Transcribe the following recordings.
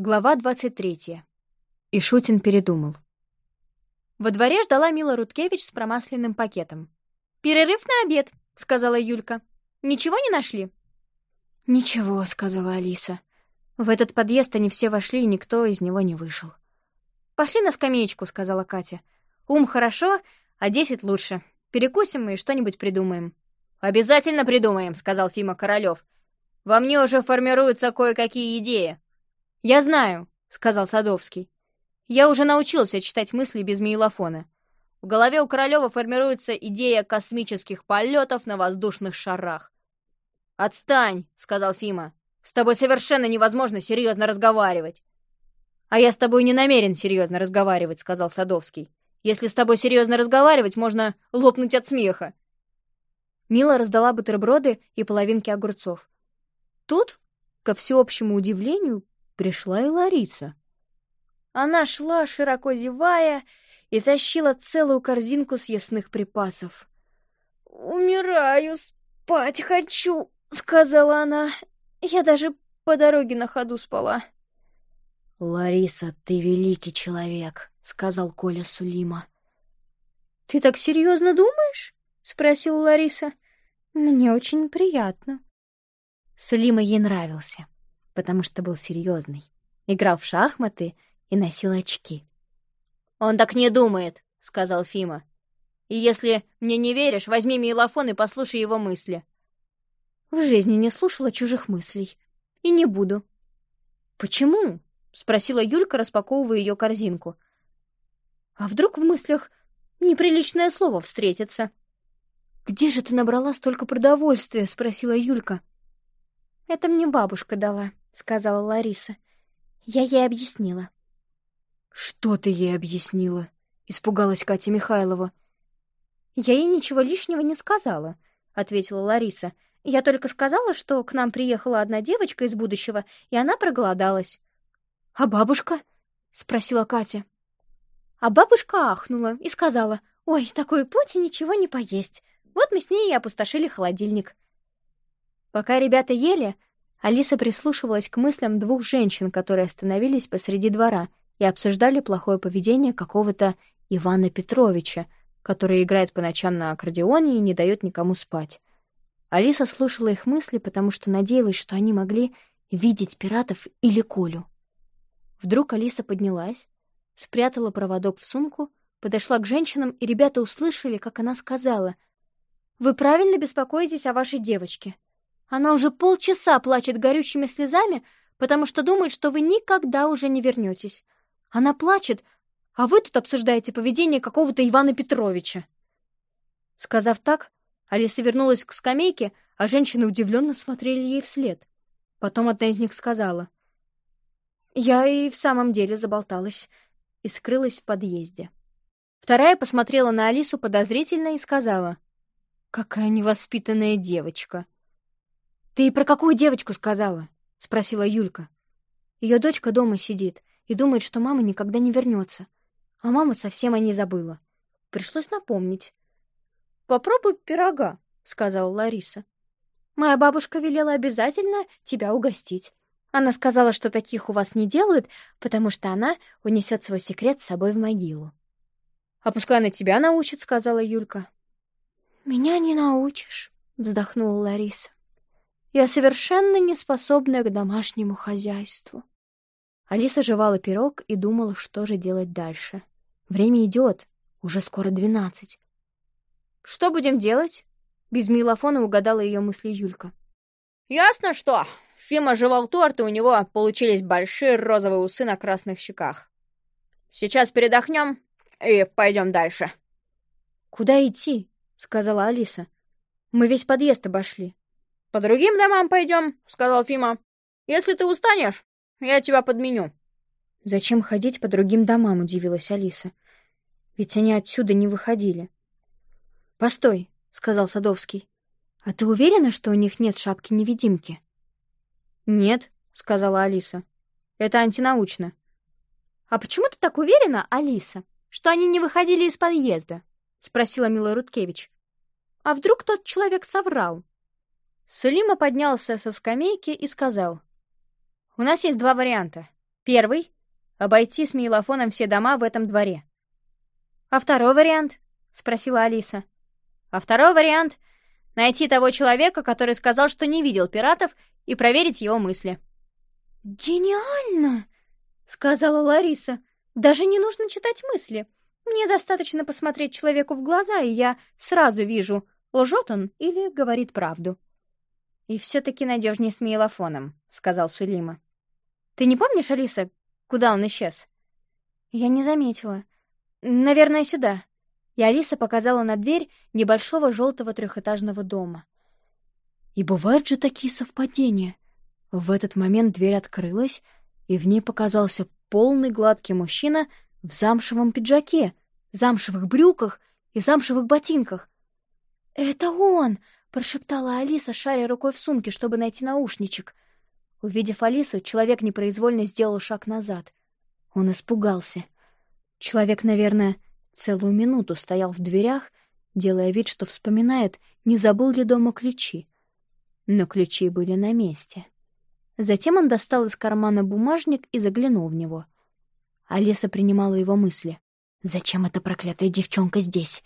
Глава 23. И Шутин передумал. Во дворе ждала Мила Руткевич с промасленным пакетом. «Перерыв на обед», — сказала Юлька. «Ничего не нашли?» «Ничего», — сказала Алиса. В этот подъезд они все вошли, и никто из него не вышел. «Пошли на скамеечку», — сказала Катя. «Ум хорошо, а десять лучше. Перекусим и что-нибудь придумаем». «Обязательно придумаем», — сказал Фима Королёв. «Во мне уже формируются кое-какие идеи». «Я знаю», — сказал Садовский. «Я уже научился читать мысли без мейлофона. В голове у Королева формируется идея космических полетов на воздушных шарах. «Отстань», — сказал Фима. «С тобой совершенно невозможно серьезно разговаривать». «А я с тобой не намерен серьезно разговаривать», — сказал Садовский. «Если с тобой серьезно разговаривать, можно лопнуть от смеха». Мила раздала бутерброды и половинки огурцов. Тут, ко всеобщему удивлению, пришла и Лариса. Она шла, широко зевая, и тащила целую корзинку съестных припасов. «Умираю, спать хочу», — сказала она. «Я даже по дороге на ходу спала». «Лариса, ты великий человек», — сказал Коля Сулима. «Ты так серьезно думаешь?» — спросила Лариса. «Мне очень приятно». Сулима ей нравился потому что был серьезный, играл в шахматы и носил очки. «Он так не думает», — сказал Фима. «И если мне не веришь, возьми мейлофон и послушай его мысли». В жизни не слушала чужих мыслей. И не буду. «Почему?» — спросила Юлька, распаковывая ее корзинку. «А вдруг в мыслях неприличное слово встретится?» «Где же ты набрала столько продовольствия?» — спросила Юлька. «Это мне бабушка дала», — сказала Лариса. Я ей объяснила. «Что ты ей объяснила?» — испугалась Катя Михайлова. «Я ей ничего лишнего не сказала», — ответила Лариса. «Я только сказала, что к нам приехала одна девочка из будущего, и она проголодалась». «А бабушка?» — спросила Катя. А бабушка ахнула и сказала, «Ой, такой путь и ничего не поесть. Вот мы с ней и опустошили холодильник». Пока ребята ели, Алиса прислушивалась к мыслям двух женщин, которые остановились посреди двора и обсуждали плохое поведение какого-то Ивана Петровича, который играет по ночам на аккордеоне и не дает никому спать. Алиса слушала их мысли, потому что надеялась, что они могли видеть пиратов или Колю. Вдруг Алиса поднялась, спрятала проводок в сумку, подошла к женщинам, и ребята услышали, как она сказала, «Вы правильно беспокоитесь о вашей девочке. Она уже полчаса плачет горючими слезами, потому что думает, что вы никогда уже не вернетесь. Она плачет, а вы тут обсуждаете поведение какого-то Ивана Петровича. Сказав так, Алиса вернулась к скамейке, а женщины удивленно смотрели ей вслед. Потом одна из них сказала. «Я и в самом деле заболталась» и скрылась в подъезде. Вторая посмотрела на Алису подозрительно и сказала. «Какая невоспитанная девочка!» «Ты про какую девочку сказала?» — спросила Юлька. Ее дочка дома сидит и думает, что мама никогда не вернется. А мама совсем о ней забыла. Пришлось напомнить. «Попробуй пирога», — сказала Лариса. «Моя бабушка велела обязательно тебя угостить. Она сказала, что таких у вас не делают, потому что она унесет свой секрет с собой в могилу». «А пускай она тебя научит», — сказала Юлька. «Меня не научишь», — вздохнула Лариса. Я совершенно не способная к домашнему хозяйству. Алиса жевала пирог и думала, что же делать дальше. Время идет, уже скоро двенадцать. «Что будем делать?» Без милофона угадала ее мысли Юлька. «Ясно что. Фима жевал торт, и у него получились большие розовые усы на красных щеках. Сейчас передохнем и пойдем дальше». «Куда идти?» — сказала Алиса. «Мы весь подъезд обошли». «По другим домам пойдем», — сказал Фима. «Если ты устанешь, я тебя подменю». «Зачем ходить по другим домам?» — удивилась Алиса. «Ведь они отсюда не выходили». «Постой», — сказал Садовский. «А ты уверена, что у них нет шапки-невидимки?» «Нет», — сказала Алиса. «Это антинаучно». «А почему ты так уверена, Алиса, что они не выходили из подъезда?» — спросила Мила Руткевич. «А вдруг тот человек соврал?» Сулима поднялся со скамейки и сказал. «У нас есть два варианта. Первый — обойти с мейлофоном все дома в этом дворе. «А второй вариант?» — спросила Алиса. «А второй вариант — найти того человека, который сказал, что не видел пиратов, и проверить его мысли». «Гениально!» — сказала Лариса. «Даже не нужно читать мысли. Мне достаточно посмотреть человеку в глаза, и я сразу вижу, лжет он или говорит правду». «И все-таки надежнее с мейлофоном», — сказал Сулима. «Ты не помнишь, Алиса, куда он исчез?» «Я не заметила. Наверное, сюда». И Алиса показала на дверь небольшого желтого трехэтажного дома. И бывают же такие совпадения. В этот момент дверь открылась, и в ней показался полный гладкий мужчина в замшевом пиджаке, замшевых брюках и замшевых ботинках. «Это он!» — прошептала Алиса, шаря рукой в сумке, чтобы найти наушничек. Увидев Алису, человек непроизвольно сделал шаг назад. Он испугался. Человек, наверное, целую минуту стоял в дверях, делая вид, что вспоминает, не забыл ли дома ключи. Но ключи были на месте. Затем он достал из кармана бумажник и заглянул в него. Алиса принимала его мысли. «Зачем эта проклятая девчонка здесь?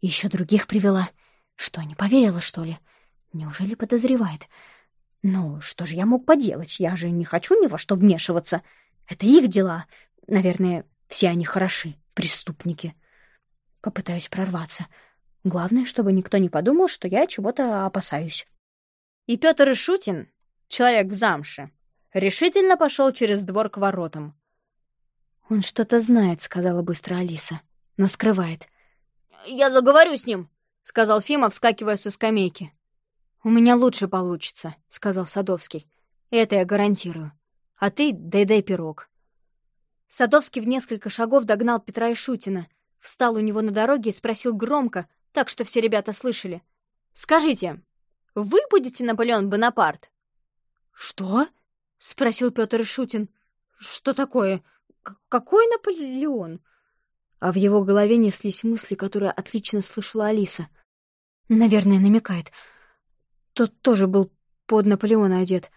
Еще других привела?» Что, не поверила, что ли? Неужели подозревает? Ну, что же я мог поделать? Я же не хочу ни во что вмешиваться. Это их дела. Наверное, все они хороши, преступники. Попытаюсь прорваться. Главное, чтобы никто не подумал, что я чего-то опасаюсь. И Петр Ишутин, человек в замше, решительно пошел через двор к воротам. «Он что-то знает», — сказала быстро Алиса, — «но скрывает». «Я заговорю с ним», — сказал Фима, вскакивая со скамейки. «У меня лучше получится», — сказал Садовский. «Это я гарантирую. А ты дай-дай пирог». Садовский в несколько шагов догнал Петра и Шутина, встал у него на дороге и спросил громко, так что все ребята слышали. «Скажите, вы будете Наполеон Бонапарт?» «Что?» — спросил Петр Шутин. «Что такое? К какой Наполеон?» А в его голове неслись мысли, которые отлично слышала Алиса. Наверное, намекает. Тот тоже был под Наполеона одет,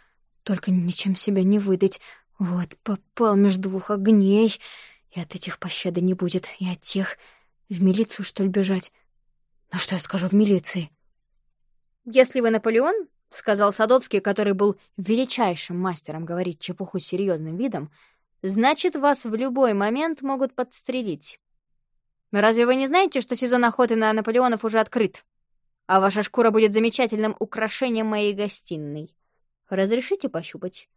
только ничем себя не выдать. Вот, попал между двух огней, и от этих пощады не будет, и от тех... В милицию, что ли, бежать? Ну что я скажу в милиции? «Если вы Наполеон, — сказал Садовский, который был величайшим мастером говорить чепуху с серьезным видом, — значит, вас в любой момент могут подстрелить. Разве вы не знаете, что сезон охоты на Наполеонов уже открыт? А ваша шкура будет замечательным украшением моей гостиной. Разрешите пощупать?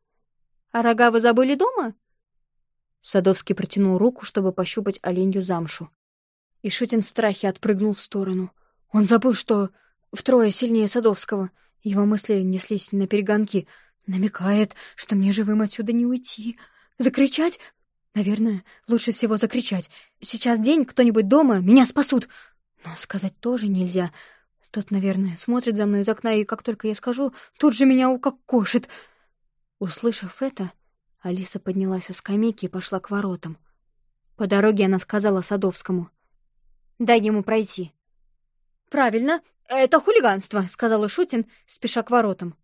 А рога вы забыли дома?» Садовский протянул руку, чтобы пощупать оленью замшу. И Шутин в страхе отпрыгнул в сторону. Он забыл, что втрое сильнее Садовского. Его мысли неслись на перегонки. Намекает, что мне живым отсюда не уйти. Закричать? Наверное, лучше всего закричать. Сейчас день, кто-нибудь дома, меня спасут. Но сказать тоже нельзя. Тот, наверное, смотрит за мной из окна, и как только я скажу, тут же меня укокошит. Услышав это, Алиса поднялась со скамейки и пошла к воротам. По дороге она сказала Садовскому. «Дай ему пройти». «Правильно, это хулиганство», — сказал Шутин, спеша к воротам.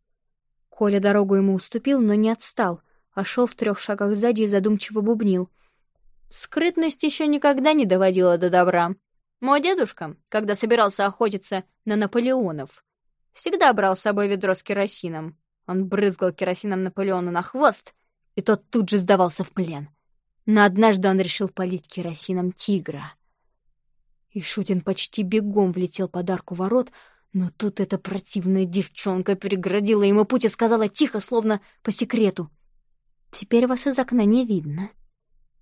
Коля дорогу ему уступил, но не отстал — а шел в трех шагах сзади и задумчиво бубнил. Скрытность еще никогда не доводила до добра. Мой дедушка, когда собирался охотиться на Наполеонов, всегда брал с собой ведро с керосином. Он брызгал керосином Наполеону на хвост, и тот тут же сдавался в плен. Но однажды он решил полить керосином тигра. И Шутин почти бегом влетел под арку ворот, но тут эта противная девчонка переградила ему путь и сказала тихо, словно по секрету. Теперь вас из окна не видно.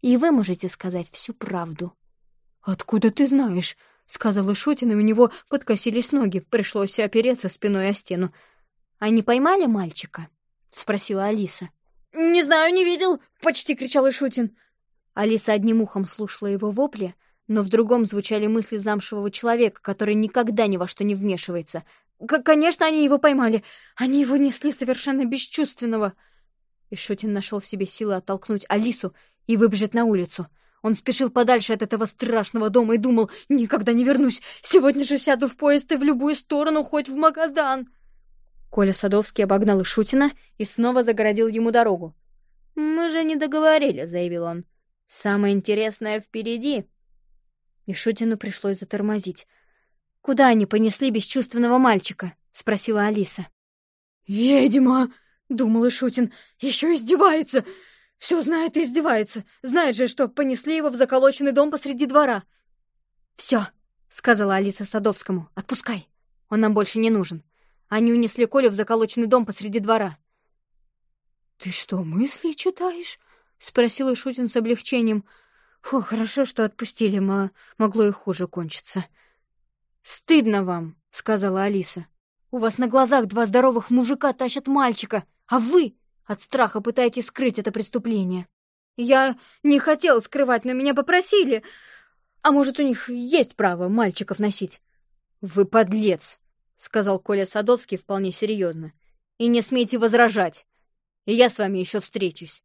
И вы можете сказать всю правду. «Откуда ты знаешь?» — сказал Ишутин, и у него подкосились ноги, пришлось опереться спиной о стену. «Они поймали мальчика?» — спросила Алиса. «Не знаю, не видел!» — почти кричал Ишутин. Алиса одним ухом слушала его вопли, но в другом звучали мысли замшевого человека, который никогда ни во что не вмешивается. «Конечно, они его поймали. Они его несли совершенно бесчувственного». И Шутин нашел в себе силы оттолкнуть Алису и выбежать на улицу. Он спешил подальше от этого страшного дома и думал, «Никогда не вернусь! Сегодня же сяду в поезд и в любую сторону, хоть в Магадан!» Коля Садовский обогнал Ишутина и снова загородил ему дорогу. «Мы же не договорили», — заявил он. «Самое интересное впереди». И Шутину пришлось затормозить. «Куда они понесли бесчувственного мальчика?» — спросила Алиса. «Ведьма!» — думал Ишутин. «Еще издевается! Все знает и издевается. Знает же, что понесли его в заколоченный дом посреди двора». «Все», — сказала Алиса Садовскому. «Отпускай. Он нам больше не нужен. Они унесли Колю в заколоченный дом посреди двора». «Ты что, мысли читаешь?» — спросил Ишутин с облегчением. «Фу, хорошо, что отпустили, мо могло и хуже кончиться». «Стыдно вам», — сказала Алиса. «У вас на глазах два здоровых мужика тащат мальчика, а вы от страха пытаетесь скрыть это преступление». «Я не хотела скрывать, но меня попросили. А может, у них есть право мальчиков носить?» «Вы подлец», — сказал Коля Садовский вполне серьезно. «И не смейте возражать. И я с вами еще встречусь.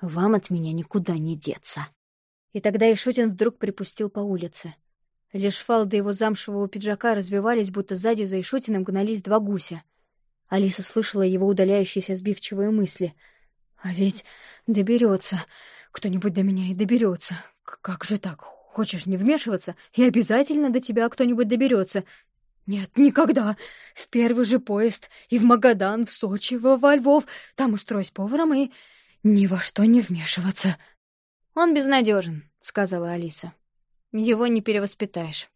Вам от меня никуда не деться». И тогда Ишутин вдруг припустил по улице. Лишь фалды его замшевого пиджака развивались, будто сзади за Ишутиным гнались два гуся. Алиса слышала его удаляющиеся сбивчивые мысли. «А ведь доберется. Кто-нибудь до меня и доберется. Как же так? Хочешь не вмешиваться, и обязательно до тебя кто-нибудь доберется. Нет, никогда. В первый же поезд и в Магадан, в Сочи, во, во Львов. Там устроюсь поваром и ни во что не вмешиваться. «Он безнадежен, сказала Алиса. «Его не перевоспитаешь.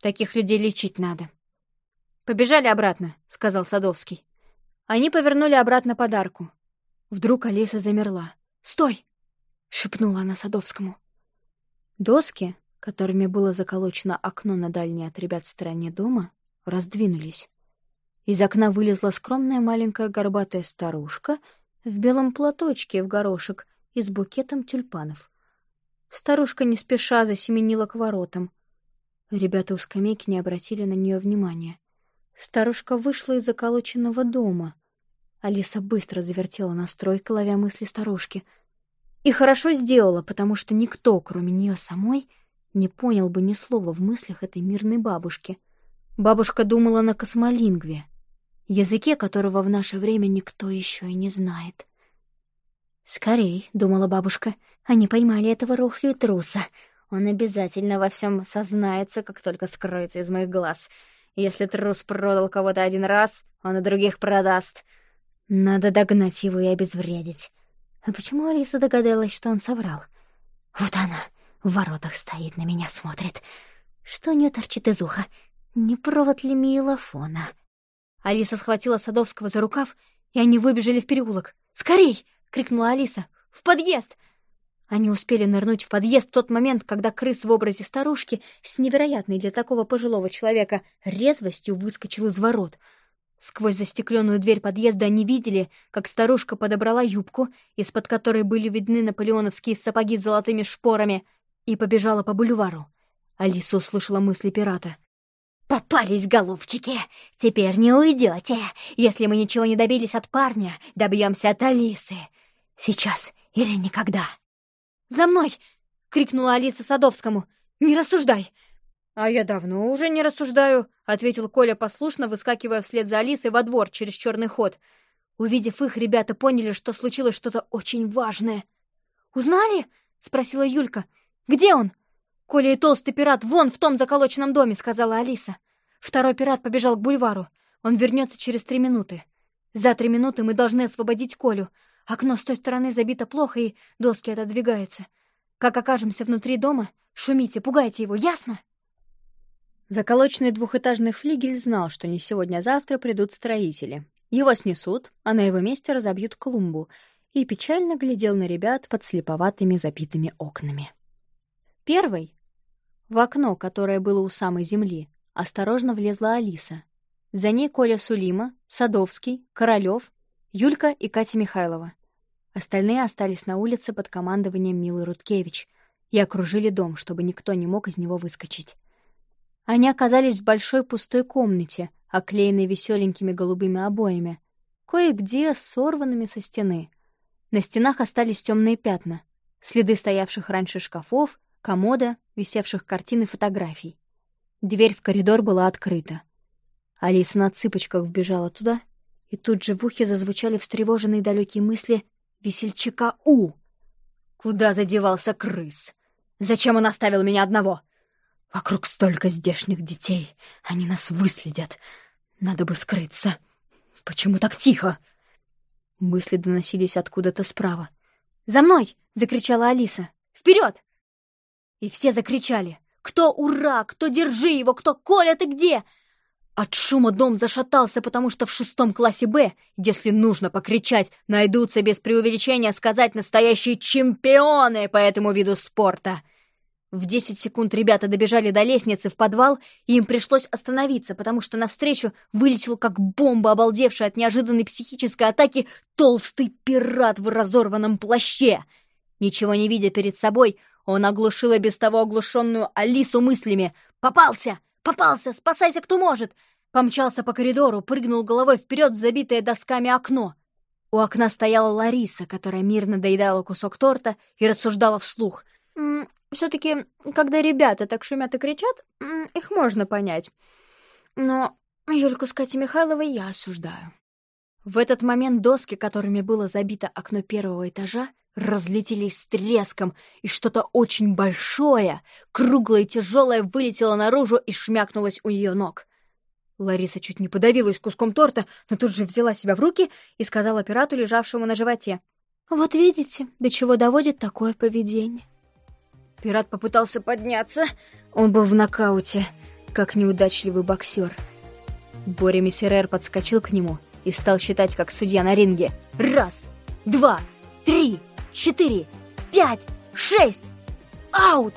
Таких людей лечить надо». «Побежали обратно», — сказал Садовский. Они повернули обратно подарку. Вдруг Алиса замерла. «Стой!» — шепнула она Садовскому. Доски, которыми было заколочено окно на дальней от ребят стороне дома, раздвинулись. Из окна вылезла скромная маленькая горбатая старушка в белом платочке в горошек и с букетом тюльпанов. Старушка не спеша засеменила к воротам. Ребята у скамейки не обратили на нее внимания. Старушка вышла из заколоченного дома. Алиса быстро завертела настройкой, ловя мысли старушки. И хорошо сделала, потому что никто, кроме нее самой, не понял бы ни слова в мыслях этой мирной бабушки — Бабушка думала на космолингве, языке которого в наше время никто еще и не знает. «Скорей», — думала бабушка, — «они поймали этого рухлю труса. Он обязательно во всем сознается, как только скроется из моих глаз. Если трус продал кого-то один раз, он и других продаст. Надо догнать его и обезвредить. А почему Алиса догадалась, что он соврал? Вот она в воротах стоит, на меня смотрит. Что у нее торчит из уха? Не провод ли миелофона? Алиса схватила Садовского за рукав, и они выбежали в переулок. «Скорей!» — крикнула Алиса. «В подъезд!» Они успели нырнуть в подъезд в тот момент, когда крыс в образе старушки с невероятной для такого пожилого человека резвостью выскочил из ворот. Сквозь застекленную дверь подъезда они видели, как старушка подобрала юбку, из-под которой были видны наполеоновские сапоги с золотыми шпорами, и побежала по бульвару. Алиса услышала мысли пирата. «Попались, голубчики! Теперь не уйдете. Если мы ничего не добились от парня, добьемся от Алисы. Сейчас или никогда!» «За мной!» — крикнула Алиса Садовскому. «Не рассуждай!» «А я давно уже не рассуждаю», — ответил Коля послушно, выскакивая вслед за Алисой во двор через черный ход. Увидев их, ребята поняли, что случилось что-то очень важное. «Узнали?» — спросила Юлька. «Где он?» «Коля и толстый пират вон в том заколоченном доме», — сказала Алиса. Второй пират побежал к бульвару. Он вернется через три минуты. За три минуты мы должны освободить Колю. Окно с той стороны забито плохо, и доски отодвигаются. Как окажемся внутри дома, шумите, пугайте его, ясно?» Заколоченный двухэтажный флигель знал, что не сегодня, а завтра придут строители. Его снесут, а на его месте разобьют клумбу, и печально глядел на ребят под слеповатыми запитыми окнами. Первый, в окно, которое было у самой земли, осторожно влезла Алиса. За ней Коля Сулима, Садовский, Королёв, Юлька и Катя Михайлова. Остальные остались на улице под командованием Милы Руткевич и окружили дом, чтобы никто не мог из него выскочить. Они оказались в большой пустой комнате, оклеенной веселенькими голубыми обоями, кое-где сорванными со стены. На стенах остались темные пятна, следы стоявших раньше шкафов, комода, висевших картин и фотографий. Дверь в коридор была открыта. Алиса на цыпочках вбежала туда, и тут же в ухе зазвучали встревоженные далекие мысли весельчака У. Куда задевался крыс? Зачем он оставил меня одного? Вокруг столько здешних детей. Они нас выследят. Надо бы скрыться. Почему так тихо? Мысли доносились откуда-то справа. «За мной!» — закричала Алиса. «Вперед!» И все закричали. «Кто ура? Кто держи его? Кто Коля, ты где?» От шума дом зашатался, потому что в шестом классе «Б», если нужно покричать, найдутся без преувеличения сказать настоящие чемпионы по этому виду спорта. В десять секунд ребята добежали до лестницы в подвал, и им пришлось остановиться, потому что навстречу вылетел как бомба, обалдевшая от неожиданной психической атаки, толстый пират в разорванном плаще. Ничего не видя перед собой, он оглушил и без того оглушенную Алису мыслями «Попался! Попался! Спасайся, кто может!» Помчался по коридору, прыгнул головой вперед в забитое досками окно. У окна стояла Лариса, которая мирно доедала кусок торта и рассуждала вслух. «Все-таки, когда ребята так шумят и кричат, их можно понять. Но Юльку с Катей Михайловой я осуждаю». В этот момент доски, которыми было забито окно первого этажа, разлетелись с треском, и что-то очень большое, круглое и тяжелое вылетело наружу и шмякнулось у ее ног. Лариса чуть не подавилась куском торта, но тут же взяла себя в руки и сказала пирату, лежавшему на животе. «Вот видите, до чего доводит такое поведение». Пират попытался подняться. Он был в нокауте, как неудачливый боксер. Боря Мессерер подскочил к нему и стал считать, как судья на ринге. «Раз, два, три, четыре, пять, шесть! Аут!»